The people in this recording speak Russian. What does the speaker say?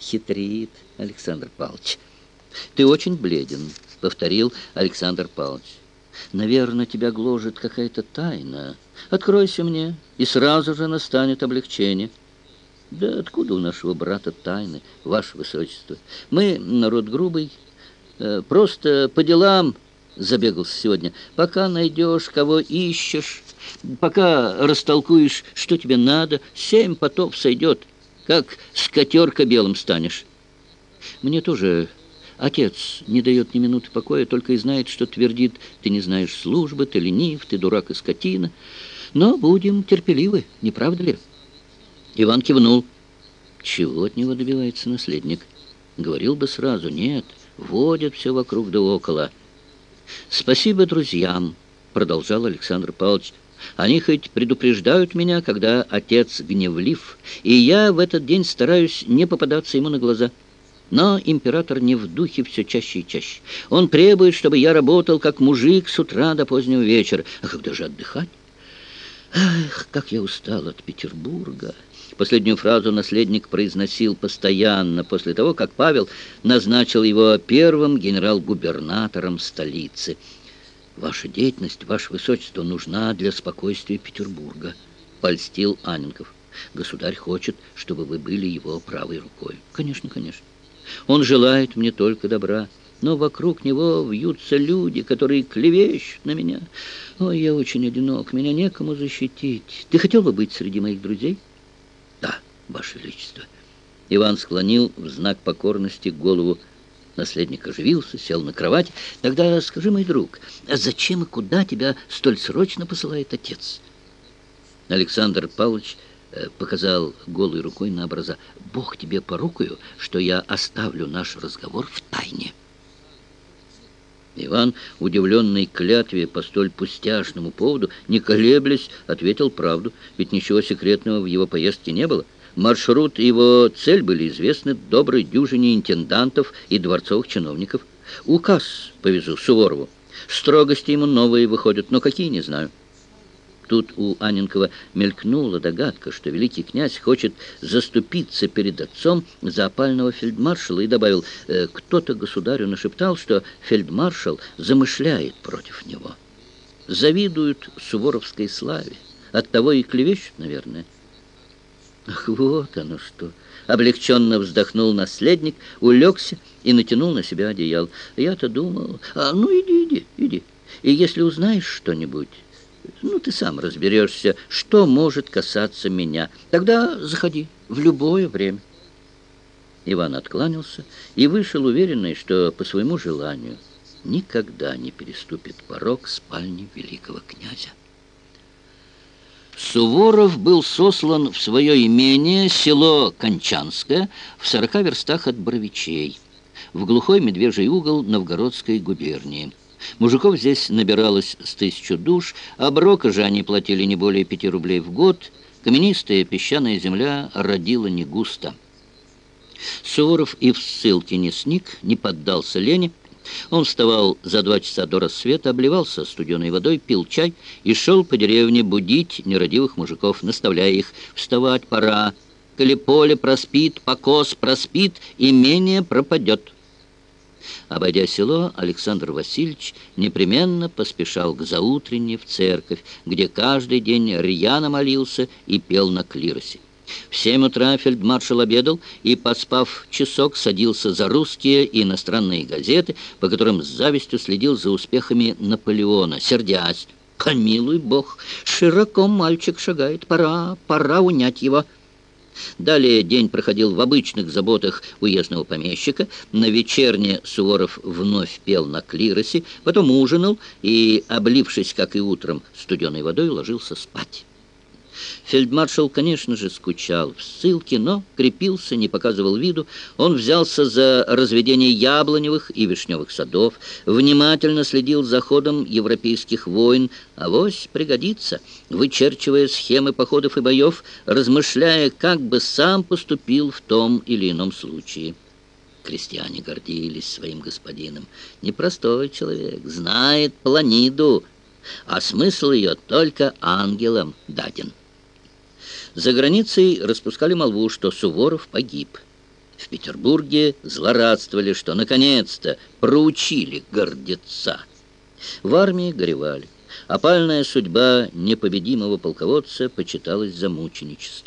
хитрит Александр Павлович. Ты очень бледен, повторил Александр Павлович. Наверное, тебя гложет какая-то тайна. Откройся мне, и сразу же настанет облегчение. Да откуда у нашего брата тайны, ваше высочество? Мы народ грубый, э, просто по делам забегался сегодня. Пока найдешь, кого ищешь, пока растолкуешь, что тебе надо, семь потов сойдет, как скотерка белым станешь. Мне тоже отец не дает ни минуты покоя, только и знает, что твердит, ты не знаешь службы, ты ленив, ты дурак и скотина. Но будем терпеливы, не правда ли? Иван кивнул. Чего от него добивается наследник? Говорил бы сразу, нет, водят все вокруг да около. «Спасибо друзьям», — продолжал Александр Павлович. «Они хоть предупреждают меня, когда отец гневлив, и я в этот день стараюсь не попадаться ему на глаза». Но император не в духе все чаще и чаще. Он требует, чтобы я работал как мужик с утра до позднего вечера. А когда же отдыхать? Ах, как я устал от Петербурга. Последнюю фразу наследник произносил постоянно после того, как Павел назначил его первым генерал-губернатором столицы. «Ваша деятельность, ваше высочество, нужна для спокойствия Петербурга», — польстил Аненков. «Государь хочет, чтобы вы были его правой рукой». «Конечно, конечно. Он желает мне только добра» но вокруг него вьются люди, которые клевещут на меня. Ой, я очень одинок, меня некому защитить. Ты хотел бы быть среди моих друзей?» «Да, Ваше Величество». Иван склонил в знак покорности голову. Наследник оживился, сел на кровать. «Тогда скажи, мой друг, а зачем и куда тебя столь срочно посылает отец?» Александр Павлович э, показал голой рукой на образа. «Бог тебе порукою, что я оставлю наш разговор в тайне». Иван, удивленный клятве по столь пустяшному поводу, не колеблясь, ответил правду, ведь ничего секретного в его поездке не было. Маршрут и его цель были известны доброй дюжине интендантов и дворцовых чиновников. Указ повезу Суворову. Строгости ему новые выходят, но какие, не знаю. Тут у Аненкова мелькнула догадка, что великий князь хочет заступиться перед отцом за опального фельдмаршала и добавил, «Э, кто-то государю нашептал, что фельдмаршал замышляет против него. Завидуют суворовской славе, оттого и клевещут, наверное. Ах, вот оно что! Облегченно вздохнул наследник, улегся и натянул на себя одеял. Я-то думал, а ну иди, иди, иди. И если узнаешь что-нибудь... Ну, ты сам разберешься, что может касаться меня. Тогда заходи в любое время. Иван откланялся и вышел, уверенный, что по своему желанию никогда не переступит порог спальни великого князя. Суворов был сослан в свое имение село Кончанское в сорока верстах от Боровичей, в глухой медвежий угол Новгородской губернии. Мужиков здесь набиралось с тысячу душ, а же они платили не более пяти рублей в год. Каменистая песчаная земля родила не густо. Суворов и в ссылке не сник, не поддался лени. Он вставал за два часа до рассвета, обливался студеной водой, пил чай и шел по деревне будить нерадивых мужиков, наставляя их «Вставать пора, коли поле проспит, покос проспит, имение пропадет». Обойдя село, Александр Васильевич непременно поспешал к заутренне в церковь, где каждый день рьяно молился и пел на клиросе. В семь утра фельдмаршал обедал и, поспав часок, садился за русские и иностранные газеты, по которым с завистью следил за успехами Наполеона, сердясь. «Помилуй бог, широко мальчик шагает, пора, пора унять его». Далее день проходил в обычных заботах уездного помещика. На вечерне Суворов вновь пел на клиросе, потом ужинал и, облившись, как и утром, студеной водой, ложился спать. Фельдмаршал, конечно же, скучал в ссылке, но крепился, не показывал виду. Он взялся за разведение яблоневых и вишневых садов, внимательно следил за ходом европейских войн, а вось пригодится, вычерчивая схемы походов и боев, размышляя, как бы сам поступил в том или ином случае. Крестьяне гордились своим господином. Непростой человек, знает планиду, а смысл ее только ангелам даден. За границей распускали молву, что Суворов погиб. В Петербурге злорадствовали, что наконец-то проучили гордеца. В армии горевали. Опальная судьба непобедимого полководца почиталась за мученичество.